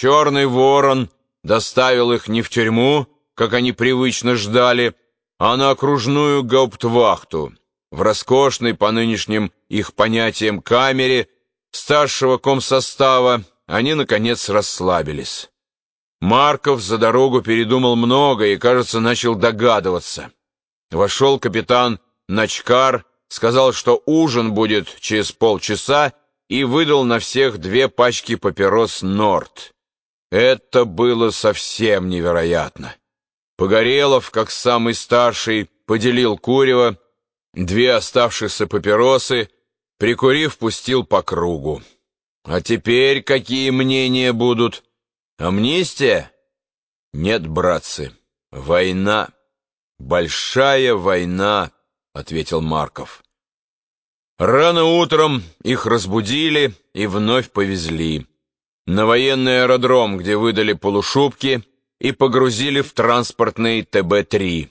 Черный ворон доставил их не в тюрьму, как они привычно ждали, а на окружную гауптвахту, в роскошной по нынешним их понятиям камере старшего комсостава, они, наконец, расслабились. Марков за дорогу передумал много и, кажется, начал догадываться. Вошел капитан Начкар, сказал, что ужин будет через полчаса, и выдал на всех две пачки папирос «Норд». Это было совсем невероятно. Погорелов, как самый старший, поделил курево, две оставшиеся папиросы, прикурив, пустил по кругу. А теперь какие мнения будут? Амнистия? Нет, братцы, война. Большая война, ответил Марков. Рано утром их разбудили и вновь повезли. На военный аэродром, где выдали полушубки и погрузили в транспортный ТБ-3.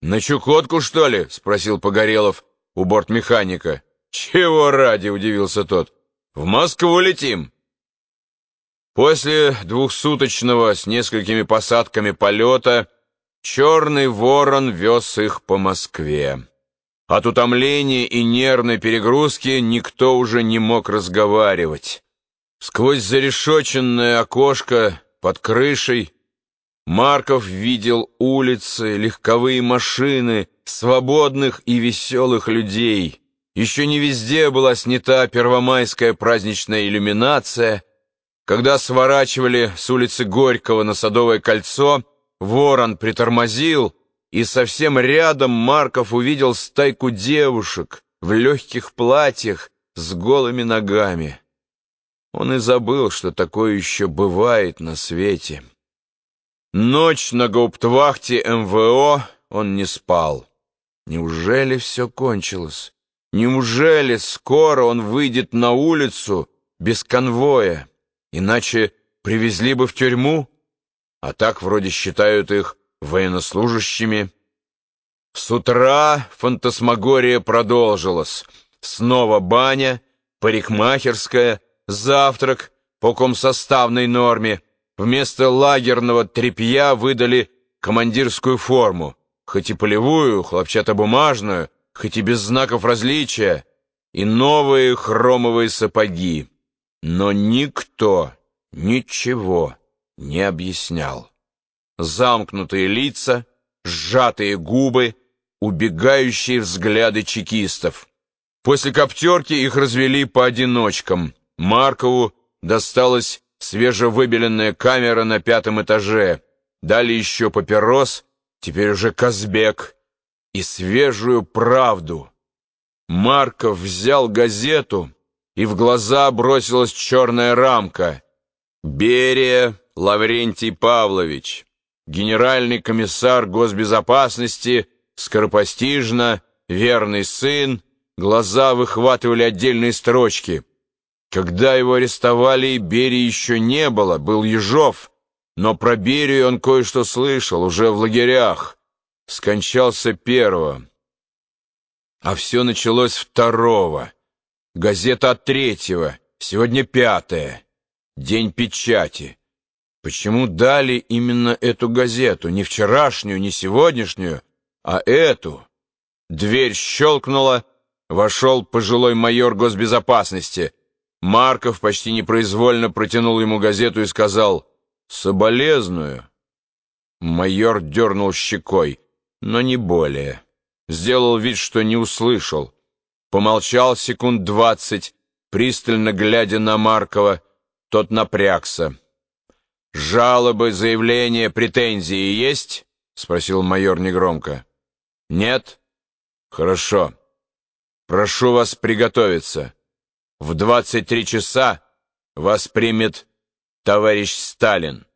«На Чукотку, что ли?» — спросил Погорелов у бортмеханика. «Чего ради?» — удивился тот. «В Москву летим». После двухсуточного с несколькими посадками полета «Черный ворон» вез их по Москве. От утомления и нервной перегрузки никто уже не мог разговаривать. Сквозь зарешоченное окошко под крышей Марков видел улицы, легковые машины, свободных и веселых людей. Еще не везде была снята первомайская праздничная иллюминация. Когда сворачивали с улицы Горького на Садовое кольцо, ворон притормозил, и совсем рядом Марков увидел стайку девушек в легких платьях с голыми ногами. Он и забыл, что такое еще бывает на свете. Ночь на гауптвахте МВО он не спал. Неужели все кончилось? Неужели скоро он выйдет на улицу без конвоя? Иначе привезли бы в тюрьму? А так вроде считают их военнослужащими. С утра фантасмагория продолжилась. Снова баня, парикмахерская, завтрак по комсоставной норме — Вместо лагерного тряпья выдали командирскую форму, хоть и полевую, хлопчатобумажную, хоть и без знаков различия, и новые хромовые сапоги. Но никто ничего не объяснял. Замкнутые лица, сжатые губы, убегающие взгляды чекистов. После коптерки их развели по одиночкам. Маркову досталось свежевыбеленная камера на пятом этаже, дали еще папирос, теперь уже Казбек, и свежую правду. Марков взял газету, и в глаза бросилась черная рамка. Берия Лаврентий Павлович, генеральный комиссар госбезопасности, скоропостижно, верный сын, глаза выхватывали отдельные строчки — когда его арестовали, Берии еще не было, был Ежов, но про Берию он кое-что слышал, уже в лагерях. Скончался первого. А все началось второго. Газета от третьего, сегодня пятая. День печати. Почему дали именно эту газету? Не вчерашнюю, не сегодняшнюю, а эту. Дверь щелкнула, вошел пожилой майор госбезопасности — Марков почти непроизвольно протянул ему газету и сказал «Соболезную». Майор дернул щекой, но не более. Сделал вид, что не услышал. Помолчал секунд двадцать, пристально глядя на Маркова. Тот напрягся. «Жалобы, заявления, претензии есть?» — спросил майор негромко. «Нет? Хорошо. Прошу вас приготовиться». В 23 часа вас примет товарищ Сталин.